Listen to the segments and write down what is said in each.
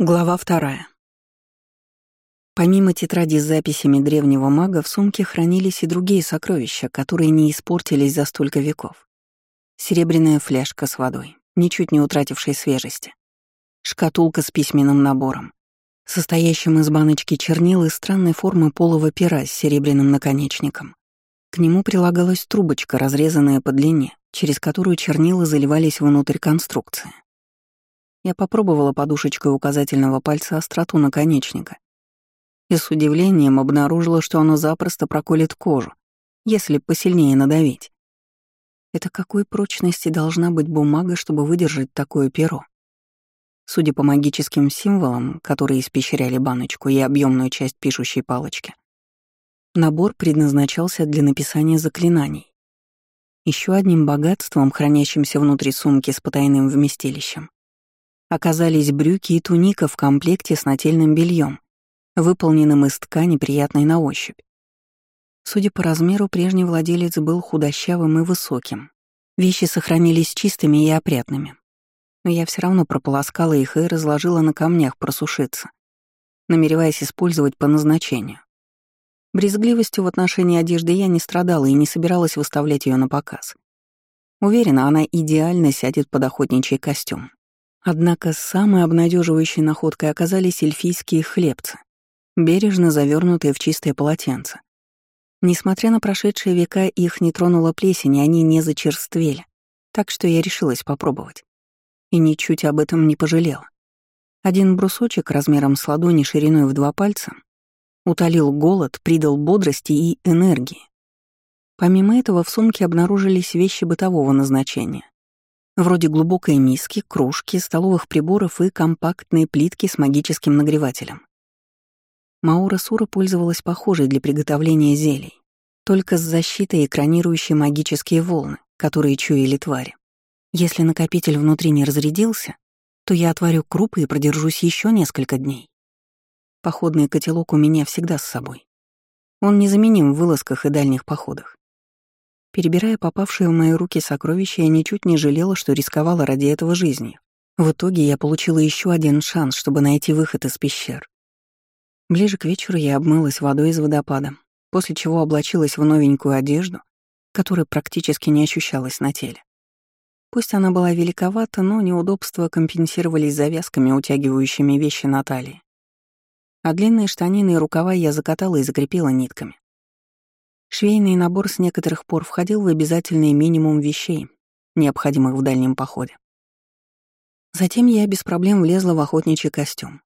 Глава вторая. Помимо тетради с записями древнего мага, в сумке хранились и другие сокровища, которые не испортились за столько веков. Серебряная фляжка с водой, ничуть не утратившей свежести. Шкатулка с письменным набором, состоящим из баночки чернил и странной формы полого пера с серебряным наконечником. К нему прилагалась трубочка, разрезанная по длине, через которую чернила заливались внутрь конструкции. Я попробовала подушечкой указательного пальца остроту наконечника и с удивлением обнаружила, что оно запросто проколет кожу, если посильнее надавить. Это какой прочности должна быть бумага, чтобы выдержать такое перо? Судя по магическим символам, которые испещряли баночку и объемную часть пишущей палочки, набор предназначался для написания заклинаний. Еще одним богатством, хранящимся внутри сумки с потайным вместилищем, оказались брюки и туника в комплекте с нательным бельем, выполненным из ткани, приятной на ощупь. Судя по размеру, прежний владелец был худощавым и высоким. Вещи сохранились чистыми и опрятными. Но я все равно прополоскала их и разложила на камнях просушиться, намереваясь использовать по назначению. Брезгливостью в отношении одежды я не страдала и не собиралась выставлять ее на показ. Уверена, она идеально сядет под охотничий костюм. Однако самой обнадеживающей находкой оказались эльфийские хлебцы, бережно завернутые в чистое полотенце. Несмотря на прошедшие века, их не тронула плесень, и они не зачерствели, так что я решилась попробовать. И ничуть об этом не пожалела. Один брусочек размером с ладони шириной в два пальца утолил голод, придал бодрости и энергии. Помимо этого в сумке обнаружились вещи бытового назначения вроде глубокой миски, кружки, столовых приборов и компактной плитки с магическим нагревателем. Маура Сура пользовалась похожей для приготовления зелий, только с защитой экранирующей магические волны, которые чуяли твари. Если накопитель внутри не разрядился, то я отварю крупы и продержусь еще несколько дней. Походный котелок у меня всегда с собой. Он незаменим в вылазках и дальних походах. Перебирая попавшие в мои руки сокровища, я ничуть не жалела, что рисковала ради этого жизни. В итоге я получила еще один шанс, чтобы найти выход из пещер. Ближе к вечеру я обмылась водой из водопада, после чего облачилась в новенькую одежду, которая практически не ощущалась на теле. Пусть она была великовата, но неудобства компенсировались завязками, утягивающими вещи на талии. А длинные штанины и рукава я закатала и закрепила нитками. Швейный набор с некоторых пор входил в обязательный минимум вещей, необходимых в дальнем походе. Затем я без проблем влезла в охотничий костюм.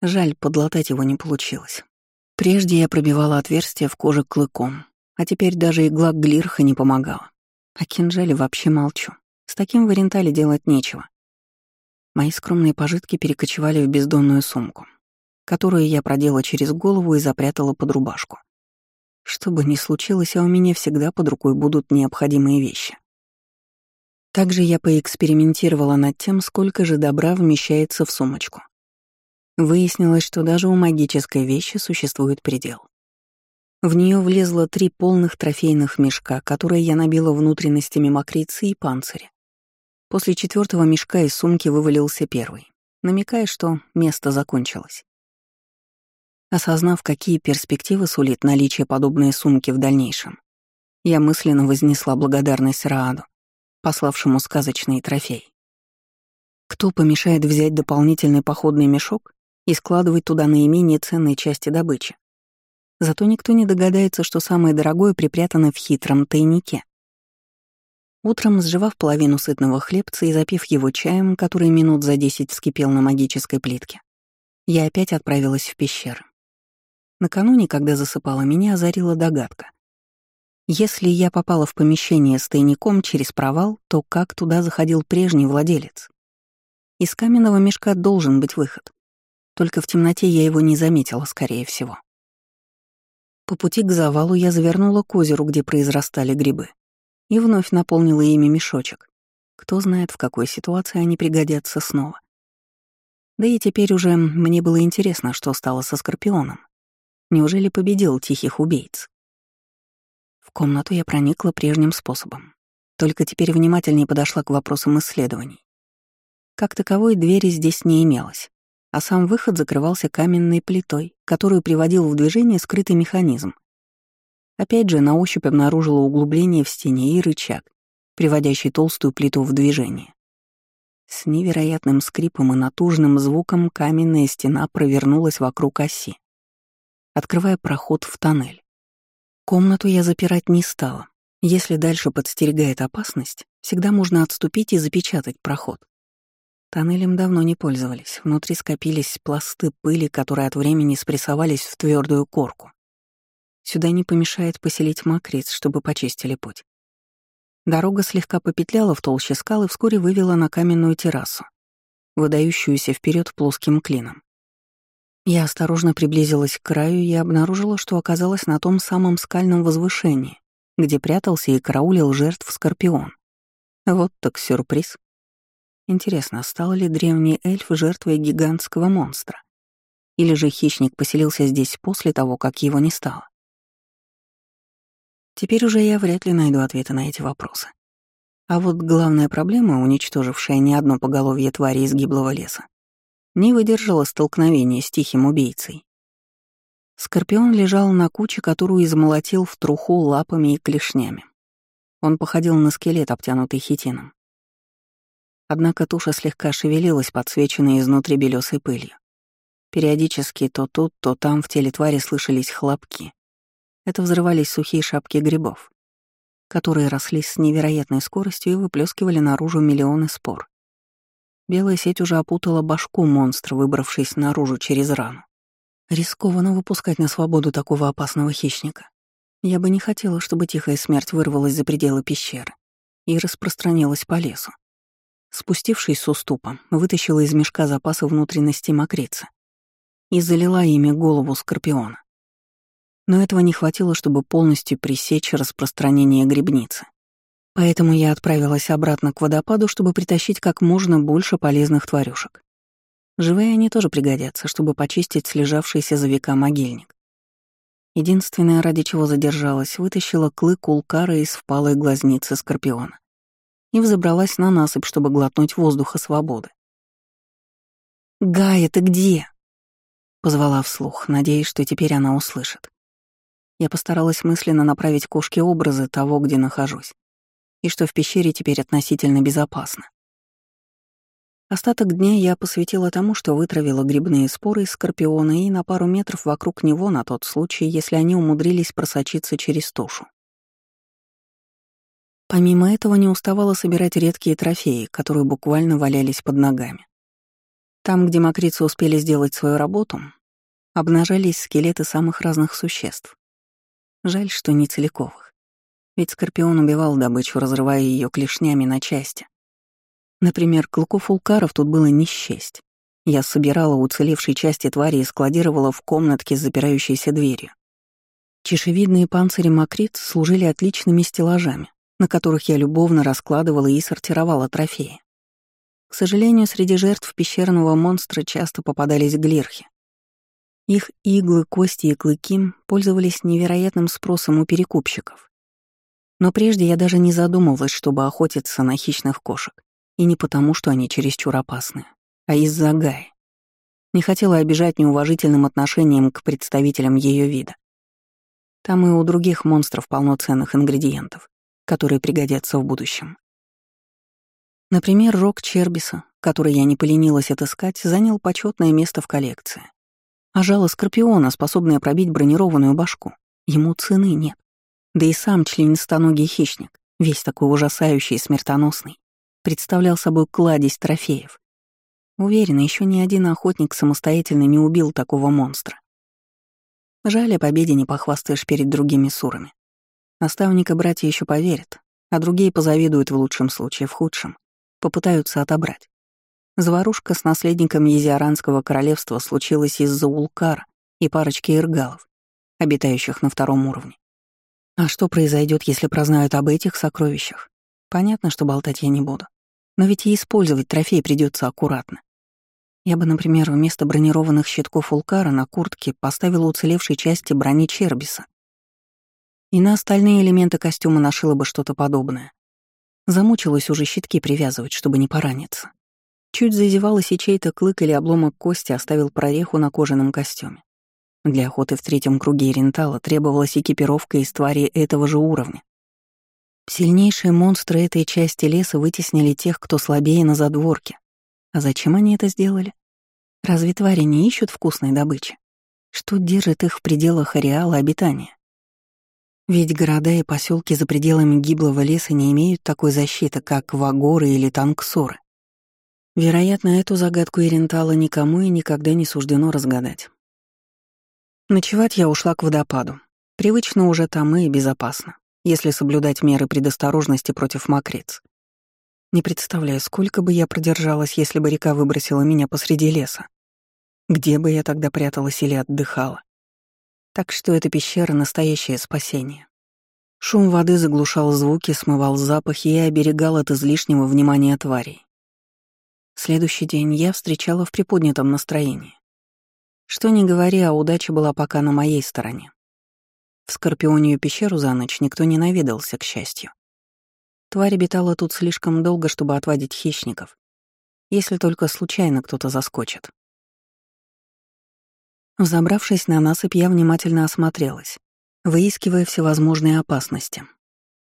Жаль, подлатать его не получилось. Прежде я пробивала отверстие в коже клыком, а теперь даже игла глирха не помогала. О кинжале вообще молчу. С таким в Орентале делать нечего. Мои скромные пожитки перекочевали в бездонную сумку, которую я продела через голову и запрятала под рубашку. Что бы ни случилось, а у меня всегда под рукой будут необходимые вещи. Также я поэкспериментировала над тем, сколько же добра вмещается в сумочку. Выяснилось, что даже у магической вещи существует предел. В нее влезло три полных трофейных мешка, которые я набила внутренностями мокрицы и панциря. После четвертого мешка из сумки вывалился первый, намекая, что место закончилось. Осознав, какие перспективы сулит наличие подобной сумки в дальнейшем, я мысленно вознесла благодарность Рааду, пославшему сказочный трофей. Кто помешает взять дополнительный походный мешок и складывать туда наименее ценные части добычи? Зато никто не догадается, что самое дорогое припрятано в хитром тайнике. Утром, сживав половину сытного хлебца и запив его чаем, который минут за десять вскипел на магической плитке, я опять отправилась в пещеры. Накануне, когда засыпала, меня озарила догадка. Если я попала в помещение с тайником через провал, то как туда заходил прежний владелец? Из каменного мешка должен быть выход. Только в темноте я его не заметила, скорее всего. По пути к завалу я завернула к озеру, где произрастали грибы, и вновь наполнила ими мешочек. Кто знает, в какой ситуации они пригодятся снова. Да и теперь уже мне было интересно, что стало со Скорпионом. Неужели победил тихих убийц? В комнату я проникла прежним способом. Только теперь внимательнее подошла к вопросам исследований. Как таковой двери здесь не имелось. а сам выход закрывался каменной плитой, которую приводил в движение скрытый механизм. Опять же, на ощупь обнаружила углубление в стене и рычаг, приводящий толстую плиту в движение. С невероятным скрипом и натужным звуком каменная стена провернулась вокруг оси, открывая проход в тоннель. Комнату я запирать не стала. Если дальше подстерегает опасность, всегда можно отступить и запечатать проход. Тоннелем давно не пользовались. Внутри скопились пласты пыли, которые от времени спрессовались в твердую корку. Сюда не помешает поселить мокриц, чтобы почистили путь. Дорога слегка попетляла в толще скалы и вскоре вывела на каменную террасу, выдающуюся вперед плоским клином. Я осторожно приблизилась к краю и обнаружила, что оказалась на том самом скальном возвышении, где прятался и караулил жертв Скорпион. Вот так сюрприз. Интересно, стал ли древний эльф жертвой гигантского монстра? Или же хищник поселился здесь после того, как его не стало? Теперь уже я вряд ли найду ответы на эти вопросы. А вот главная проблема, уничтожившая не одно поголовье твари из гиблого леса, не выдержала столкновения с тихим убийцей. Скорпион лежал на куче, которую измолотил в труху лапами и клешнями. Он походил на скелет, обтянутый хитином. Однако туша слегка шевелилась, подсвеченная изнутри белесой пылью. Периодически то тут, то там в теле твари слышались хлопки. Это взрывались сухие шапки грибов, которые росли с невероятной скоростью и выплескивали наружу миллионы спор. Белая сеть уже опутала башку монстра, выбравшись наружу через рану. Рискованно выпускать на свободу такого опасного хищника. Я бы не хотела, чтобы тихая смерть вырвалась за пределы пещеры и распространилась по лесу. Спустившись с уступа, вытащила из мешка запасы внутренности мокрицы и залила ими голову скорпиона. Но этого не хватило, чтобы полностью пресечь распространение грибницы. Поэтому я отправилась обратно к водопаду, чтобы притащить как можно больше полезных тварюшек. Живые они тоже пригодятся, чтобы почистить слежавшийся за века могильник. Единственное, ради чего задержалась, вытащила клык улкара из впалой глазницы скорпиона и взобралась на насыпь, чтобы глотнуть воздуха свободы. «Гая, ты где?» — позвала вслух, надеясь, что теперь она услышит. Я постаралась мысленно направить кошке образы того, где нахожусь, и что в пещере теперь относительно безопасно. Остаток дня я посвятила тому, что вытравила грибные споры из скорпиона и на пару метров вокруг него на тот случай, если они умудрились просочиться через тушу. Помимо этого не уставала собирать редкие трофеи, которые буквально валялись под ногами. Там, где мокрицы успели сделать свою работу, обнажались скелеты самых разных существ. Жаль, что не целиковых. Ведь Скорпион убивал добычу, разрывая ее клешнями на части. Например, клыков улкаров тут было не счесть. Я собирала уцелевшие части твари и складировала в комнатке с запирающейся дверью. Чешевидные панцири мокриц служили отличными стеллажами, на которых я любовно раскладывала и сортировала трофеи. К сожалению, среди жертв пещерного монстра часто попадались глирхи. Их иглы, кости и клыки пользовались невероятным спросом у перекупщиков. Но прежде я даже не задумывалась, чтобы охотиться на хищных кошек. И не потому, что они чересчур опасны, а из-за Гаи. Не хотела обижать неуважительным отношением к представителям ее вида. Там и у других монстров полно ценных ингредиентов которые пригодятся в будущем. Например, рог Чербиса, который я не поленилась отыскать, занял почетное место в коллекции. А жало Скорпиона, способное пробить бронированную башку, ему цены нет. Да и сам членистоногий хищник, весь такой ужасающий и смертоносный, представлял собой кладезь трофеев. Уверена, еще ни один охотник самостоятельно не убил такого монстра. Жаль, о победе не похвастаешь перед другими сурами. Наставника братья еще поверят, а другие позавидуют в лучшем случае, в худшем. Попытаются отобрать. Заварушка с наследником Езиаранского королевства случилась из-за Улкара и парочки иргалов, обитающих на втором уровне. А что произойдет, если прознают об этих сокровищах? Понятно, что болтать я не буду. Но ведь и использовать трофей придется аккуратно. Я бы, например, вместо бронированных щитков Улкара на куртке поставила уцелевшей части брони Чербиса и на остальные элементы костюма нашила бы что-то подобное. Замучилась уже щитки привязывать, чтобы не пораниться. Чуть зазевалась и чей-то клык или обломок кости оставил прореху на кожаном костюме. Для охоты в третьем круге Рентала требовалась экипировка из тварей этого же уровня. Сильнейшие монстры этой части леса вытеснили тех, кто слабее на задворке. А зачем они это сделали? Разве твари не ищут вкусной добычи? Что держит их в пределах ареала обитания? Ведь города и поселки за пределами гиблого леса не имеют такой защиты, как Вагоры или Танксоры. Вероятно, эту загадку Ирентала никому и никогда не суждено разгадать. Ночевать я ушла к водопаду. Привычно уже там и безопасно если соблюдать меры предосторожности против мокриц. Не представляю, сколько бы я продержалась, если бы река выбросила меня посреди леса. Где бы я тогда пряталась или отдыхала? Так что эта пещера — настоящее спасение. Шум воды заглушал звуки, смывал запахи и оберегал от излишнего внимания тварей. Следующий день я встречала в приподнятом настроении. Что ни говори, а удача была пока на моей стороне. В Скорпионию пещеру за ночь никто не наведался, к счастью. Тварь обитала тут слишком долго, чтобы отводить хищников, если только случайно кто-то заскочит. Взобравшись на насыпь, я внимательно осмотрелась, выискивая всевозможные опасности.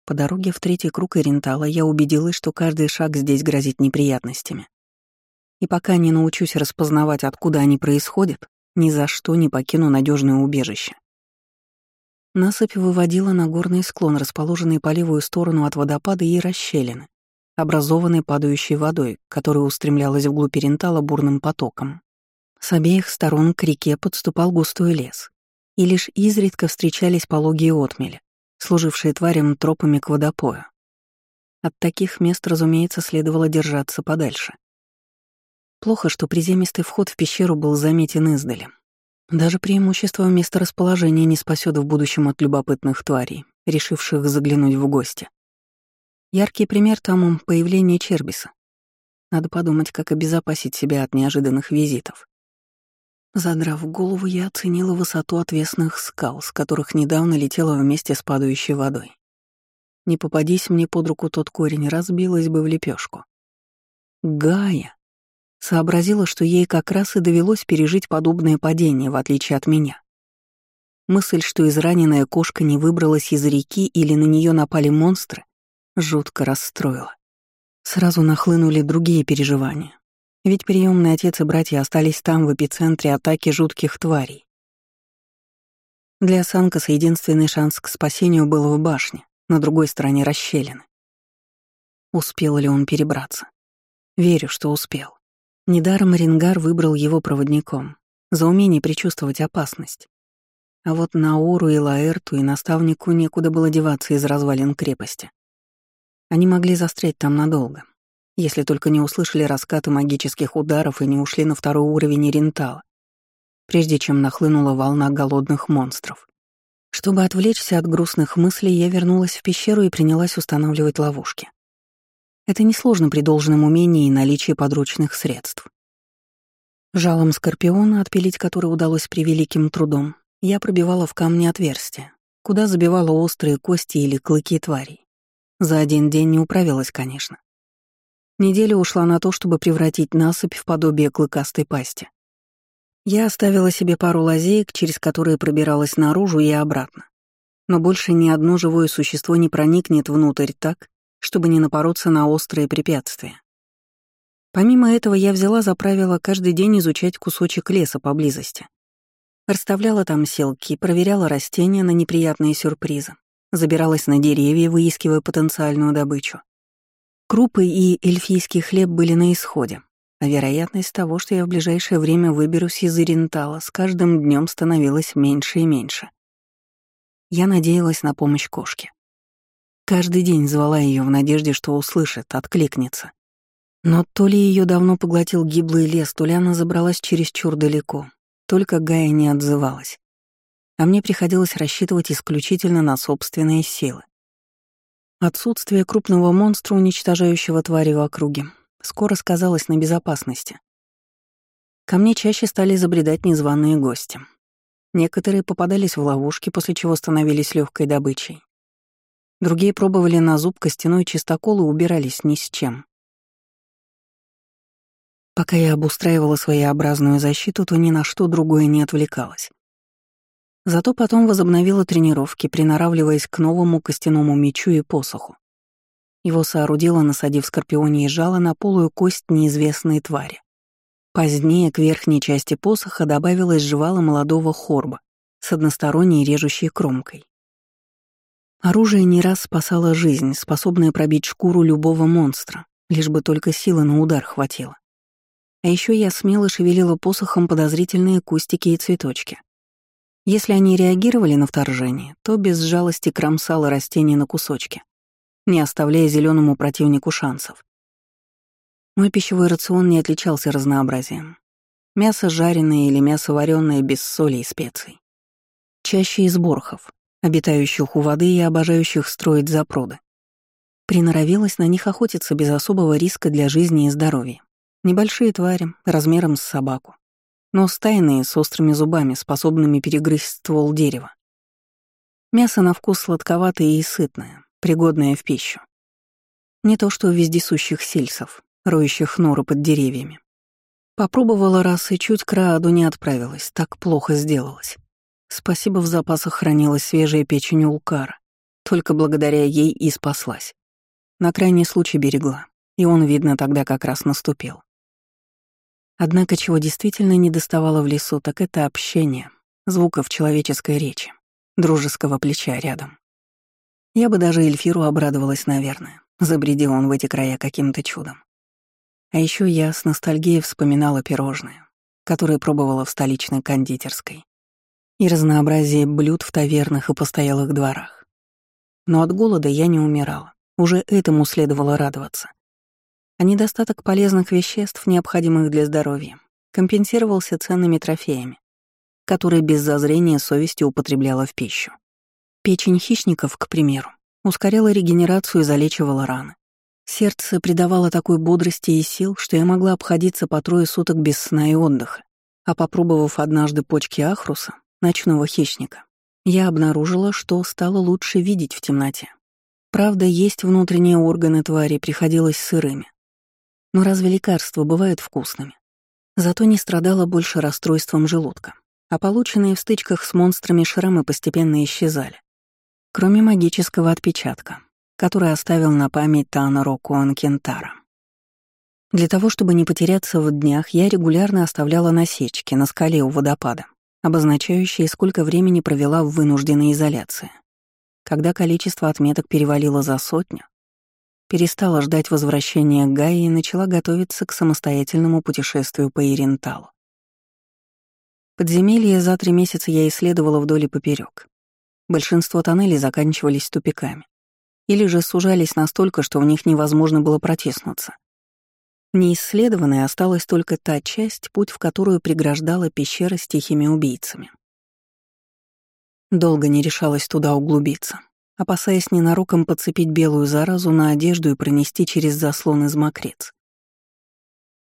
По дороге в третий круг Орентала я убедилась, что каждый шаг здесь грозит неприятностями. И пока не научусь распознавать, откуда они происходят, ни за что не покину надежное убежище. Насыпь выводила на горный склон, расположенный по левую сторону от водопада и расщелины, образованной падающей водой, которая устремлялась вглубь Рентала бурным потоком. С обеих сторон к реке подступал густой лес, и лишь изредка встречались пологие отмели, служившие тварям тропами к водопою. От таких мест, разумеется, следовало держаться подальше. Плохо, что приземистый вход в пещеру был заметен издали, даже преимущество месторасположения не спасет в будущем от любопытных тварей, решивших заглянуть в гости. Яркий пример тому — появление Чербиса. Надо подумать, как обезопасить себя от неожиданных визитов. Задрав голову, я оценила высоту отвесных скал, с которых недавно летела вместе с падающей водой. Не попадись мне под руку тот корень, разбилась бы в лепешку. Гая! Сообразила, что ей как раз и довелось пережить подобное падение, в отличие от меня. Мысль, что израненная кошка не выбралась из реки или на нее напали монстры, жутко расстроила. Сразу нахлынули другие переживания. Ведь приемный отец и братья остались там, в эпицентре атаки жутких тварей. Для Санкаса единственный шанс к спасению был в башне, на другой стороне расщелины. Успел ли он перебраться? Верю, что успел. Недаром Рингар выбрал его проводником, за умение предчувствовать опасность. А вот Наору и Лаэрту и наставнику некуда было деваться из развалин крепости. Они могли застрять там надолго, если только не услышали раскаты магических ударов и не ушли на второй уровень Рентала, прежде чем нахлынула волна голодных монстров. Чтобы отвлечься от грустных мыслей, я вернулась в пещеру и принялась устанавливать ловушки. Это несложно при должном умении и наличии подручных средств. Жалом скорпиона, отпилить который удалось превеликим трудом, я пробивала в камне отверстия, куда забивала острые кости или клыки тварей. За один день не управилась, конечно. Неделя ушла на то, чтобы превратить насыпь в подобие клыкастой пасти. Я оставила себе пару лазеек, через которые пробиралась наружу и обратно. Но больше ни одно живое существо не проникнет внутрь так, чтобы не напороться на острые препятствия. Помимо этого, я взяла за правило каждый день изучать кусочек леса поблизости. Расставляла там селки, проверяла растения на неприятные сюрпризы, забиралась на деревья, выискивая потенциальную добычу. Крупы и эльфийский хлеб были на исходе, а вероятность того, что я в ближайшее время выберусь из Ирентала, с каждым днем становилась меньше и меньше. Я надеялась на помощь кошки. Каждый день звала ее в надежде, что услышит, откликнется. Но то ли ее давно поглотил гиблый лес, то ли она забралась чересчур далеко. Только Гая не отзывалась. А мне приходилось рассчитывать исключительно на собственные силы. Отсутствие крупного монстра, уничтожающего твари в округе, скоро сказалось на безопасности. Ко мне чаще стали забредать незваные гости. Некоторые попадались в ловушки, после чего становились легкой добычей. Другие пробовали на зуб костяной чистокол и убирались ни с чем. Пока я обустраивала своеобразную защиту, то ни на что другое не отвлекалась. Зато потом возобновила тренировки, приноравливаясь к новому костяному мечу и посоху. Его соорудила, насадив скорпионе и жало на полую кость неизвестной твари. Позднее к верхней части посоха добавилось жвало молодого хорба с односторонней режущей кромкой. Оружие не раз спасало жизнь, способное пробить шкуру любого монстра, лишь бы только силы на удар хватило. А еще я смело шевелила посохом подозрительные кустики и цветочки. Если они реагировали на вторжение, то без жалости кромсала растения на кусочки, не оставляя зеленому противнику шансов. Мой пищевой рацион не отличался разнообразием. Мясо жареное или мясо вареное без соли и специй. Чаще из борхов, обитающих у воды и обожающих строить запруды. Приноровилась на них охотиться без особого риска для жизни и здоровья. Небольшие твари, размером с собаку но стайные с острыми зубами, способными перегрызть ствол дерева. Мясо на вкус сладковатое и сытное, пригодное в пищу. Не то что у вездесущих сельсов, роющих норы под деревьями. Попробовала раз и чуть к Рааду не отправилась, так плохо сделалось. Спасибо, в запасах хранилась свежая печень улкара. Только благодаря ей и спаслась. На крайний случай берегла, и он, видно, тогда как раз наступил. Однако чего действительно не доставало в лесу, так это общение, звуков человеческой речи, дружеского плеча рядом. Я бы даже Эльфиру обрадовалась, наверное, забредил он в эти края каким-то чудом. А еще я с ностальгией вспоминала пирожные, которые пробовала в столичной кондитерской, и разнообразие блюд в тавернах и постоялых дворах. Но от голода я не умирала, уже этому следовало радоваться а недостаток полезных веществ, необходимых для здоровья, компенсировался ценными трофеями, которые без зазрения совести употребляла в пищу. Печень хищников, к примеру, ускоряла регенерацию и залечивала раны. Сердце придавало такой бодрости и сил, что я могла обходиться по трое суток без сна и отдыха. А попробовав однажды почки ахруса, ночного хищника, я обнаружила, что стало лучше видеть в темноте. Правда, есть внутренние органы твари приходилось сырыми, но разве лекарства бывают вкусными? Зато не страдала больше расстройством желудка, а полученные в стычках с монстрами шрамы постепенно исчезали. Кроме магического отпечатка, который оставил на память Танаро Куан. Для того, чтобы не потеряться в днях, я регулярно оставляла насечки на скале у водопада, обозначающие, сколько времени провела в вынужденной изоляции. Когда количество отметок перевалило за сотню, перестала ждать возвращения Гаи и начала готовиться к самостоятельному путешествию по Иренталу. Подземелье за три месяца я исследовала вдоль и поперек. Большинство тоннелей заканчивались тупиками или же сужались настолько, что в них невозможно было протиснуться. Неисследованной осталась только та часть, путь в которую преграждала пещера с тихими убийцами. Долго не решалась туда углубиться опасаясь ненароком подцепить белую заразу на одежду и пронести через заслон из мокрец.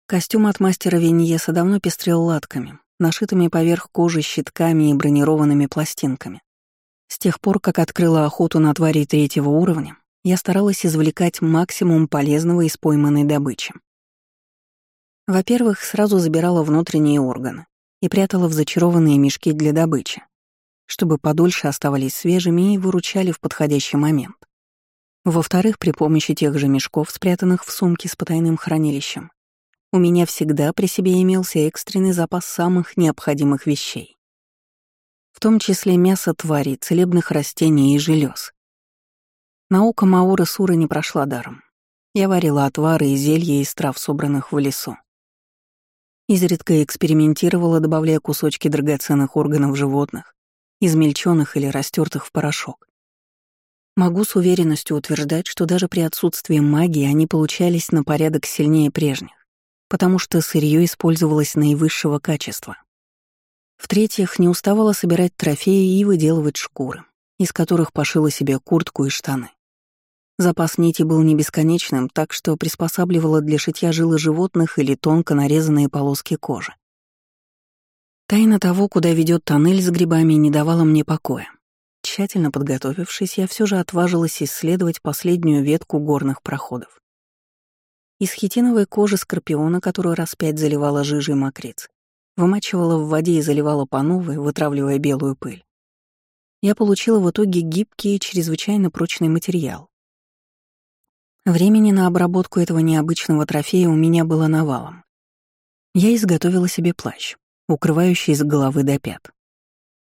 Костюм от мастера Виньеса давно пестрел латками, нашитыми поверх кожи щитками и бронированными пластинками. С тех пор, как открыла охоту на твари третьего уровня, я старалась извлекать максимум полезного из пойманной добычи. Во-первых, сразу забирала внутренние органы и прятала в зачарованные мешки для добычи, чтобы подольше оставались свежими и выручали в подходящий момент. Во-вторых, при помощи тех же мешков, спрятанных в сумке с потайным хранилищем, у меня всегда при себе имелся экстренный запас самых необходимых вещей. В том числе мясо тварей, целебных растений и желез. Наука Мауры Суры не прошла даром. Я варила отвары и зелья из трав, собранных в лесу. Изредка экспериментировала, добавляя кусочки драгоценных органов животных, измельченных или растертых в порошок. Могу с уверенностью утверждать, что даже при отсутствии магии они получались на порядок сильнее прежних, потому что сырье использовалось наивысшего качества. В-третьих, не уставала собирать трофеи и выделывать шкуры, из которых пошила себе куртку и штаны. Запас нити был не бесконечным, так что приспосабливала для шитья жилы животных или тонко нарезанные полоски кожи. Тайна того, куда ведет тоннель с грибами, не давала мне покоя. Тщательно подготовившись, я все же отважилась исследовать последнюю ветку горных проходов. Из хитиновой кожи скорпиона, которую раз пять заливала жижей мокриц, вымачивала в воде и заливала по новой, вытравливая белую пыль. Я получила в итоге гибкий и чрезвычайно прочный материал. Времени на обработку этого необычного трофея у меня было навалом. Я изготовила себе плащ, укрывающий с головы до пят.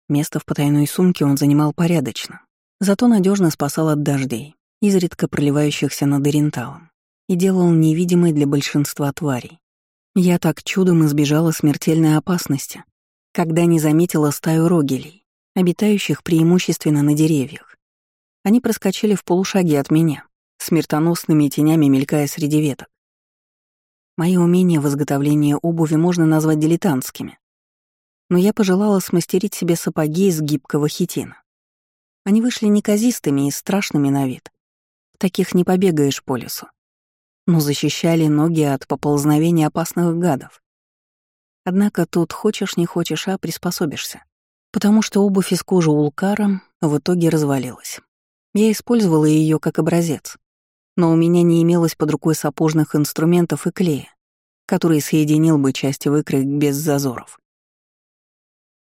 Место в потайной сумке он занимал порядочно, зато надежно спасал от дождей, изредка проливающихся над оренталом, и делал невидимой для большинства тварей. Я так чудом избежала смертельной опасности, когда не заметила стаю рогелей, обитающих преимущественно на деревьях. Они проскочили в полушаге от меня, смертоносными тенями мелькая среди веток. Мои умения в изготовлении обуви можно назвать дилетантскими, но я пожелала смастерить себе сапоги из гибкого хитина. Они вышли неказистыми и страшными на вид. Таких не побегаешь по лесу но защищали ноги от поползновения опасных гадов. Однако тут хочешь не хочешь, а приспособишься. Потому что обувь из кожи улкара в итоге развалилась. Я использовала ее как образец, но у меня не имелось под рукой сапожных инструментов и клея, который соединил бы части выкроек без зазоров.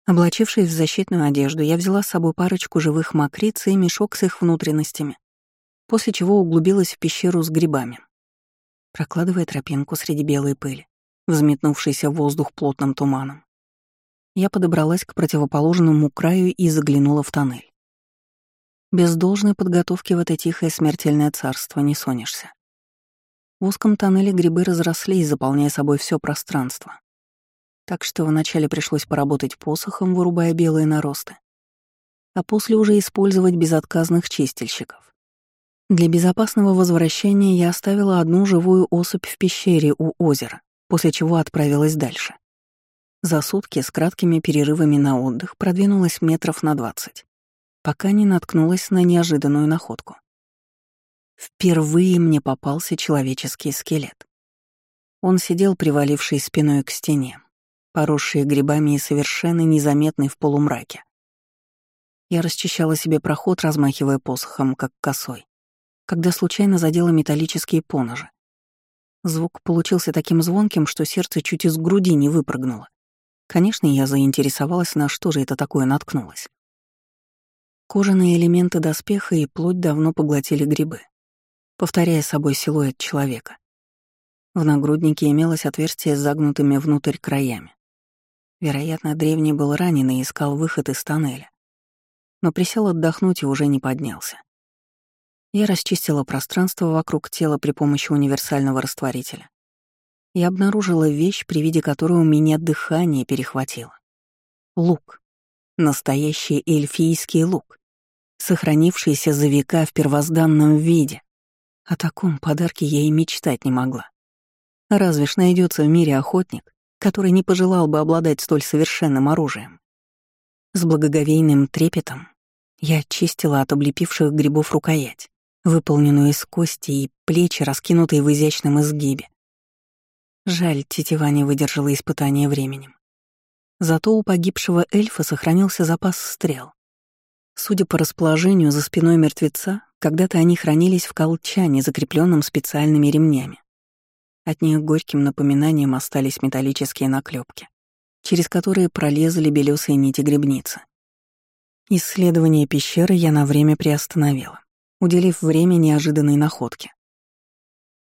Облачившись в защитную одежду, я взяла с собой парочку живых мокриц и мешок с их внутренностями, после чего углубилась в пещеру с грибами прокладывая тропинку среди белой пыли, взметнувшейся в воздух плотным туманом. Я подобралась к противоположному краю и заглянула в тоннель. Без должной подготовки в это тихое смертельное царство не сонешься. В узком тоннеле грибы разрослись, заполняя собой все пространство. Так что вначале пришлось поработать посохом, вырубая белые наросты, а после уже использовать безотказных чистильщиков. Для безопасного возвращения я оставила одну живую особь в пещере у озера, после чего отправилась дальше. За сутки с краткими перерывами на отдых продвинулась метров на двадцать, пока не наткнулась на неожиданную находку. Впервые мне попался человеческий скелет. Он сидел, привалившись спиной к стене, поросший грибами и совершенно незаметный в полумраке. Я расчищала себе проход, размахивая посохом, как косой когда случайно задела металлические поножи. Звук получился таким звонким, что сердце чуть из груди не выпрыгнуло. Конечно, я заинтересовалась, на что же это такое наткнулось. Кожаные элементы доспеха и плоть давно поглотили грибы, повторяя собой силуэт человека. В нагруднике имелось отверстие с загнутыми внутрь краями. Вероятно, древний был ранен и искал выход из тоннеля. Но присел отдохнуть и уже не поднялся. Я расчистила пространство вокруг тела при помощи универсального растворителя и обнаружила вещь, при виде которой у меня дыхание перехватило. Лук. Настоящий эльфийский лук, сохранившийся за века в первозданном виде. О таком подарке я и мечтать не могла. Разве ж найдется в мире охотник, который не пожелал бы обладать столь совершенным оружием? С благоговейным трепетом я очистила от облепивших грибов рукоять выполненную из кости и плечи, раскинутые в изящном изгибе. Жаль, тетива не выдержала испытания временем. Зато у погибшего эльфа сохранился запас стрел. Судя по расположению за спиной мертвеца, когда-то они хранились в колчане, закрепленном специальными ремнями. От них горьким напоминанием остались металлические наклепки, через которые пролезли белесые нити грибницы. Исследование пещеры я на время приостановила уделив время неожиданной находке.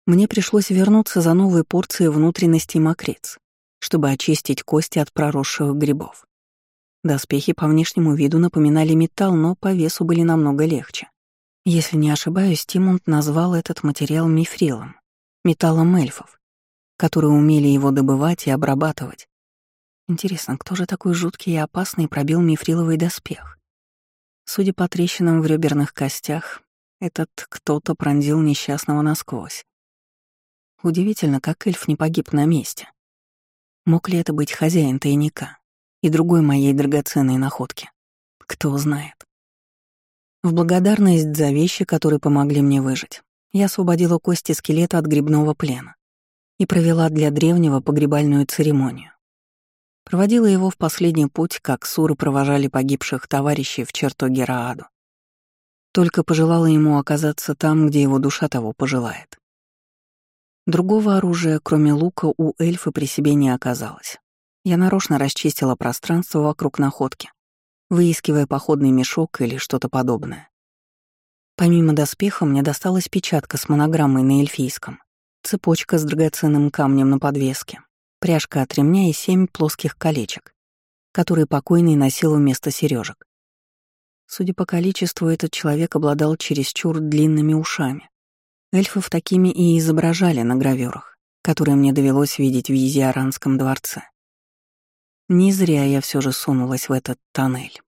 Мне пришлось вернуться за новой порцией внутренностей мокрец, чтобы очистить кости от проросших грибов. Доспехи по внешнему виду напоминали металл, но по весу были намного легче. Если не ошибаюсь, Тимунд назвал этот материал мифрилом, металлом эльфов, которые умели его добывать и обрабатывать. Интересно, кто же такой жуткий и опасный пробил мифриловый доспех? Судя по трещинам в реберных костях, этот кто-то пронзил несчастного насквозь. Удивительно, как эльф не погиб на месте. Мог ли это быть хозяин тайника и другой моей драгоценной находки? Кто знает. В благодарность за вещи, которые помогли мне выжить, я освободила кости скелета от грибного плена и провела для древнего погребальную церемонию. Проводила его в последний путь, как суры провожали погибших товарищей в черту Герааду. Только пожелала ему оказаться там, где его душа того пожелает. Другого оружия, кроме лука, у эльфа при себе не оказалось. Я нарочно расчистила пространство вокруг находки, выискивая походный мешок или что-то подобное. Помимо доспеха мне досталась печатка с монограммой на эльфийском, цепочка с драгоценным камнем на подвеске, пряжка от ремня и семь плоских колечек, которые покойный носил вместо сережек. Судя по количеству, этот человек обладал чересчур длинными ушами. Эльфов такими и изображали на гравюрах, которые мне довелось видеть в Езиаранском дворце. Не зря я все же сунулась в этот тоннель.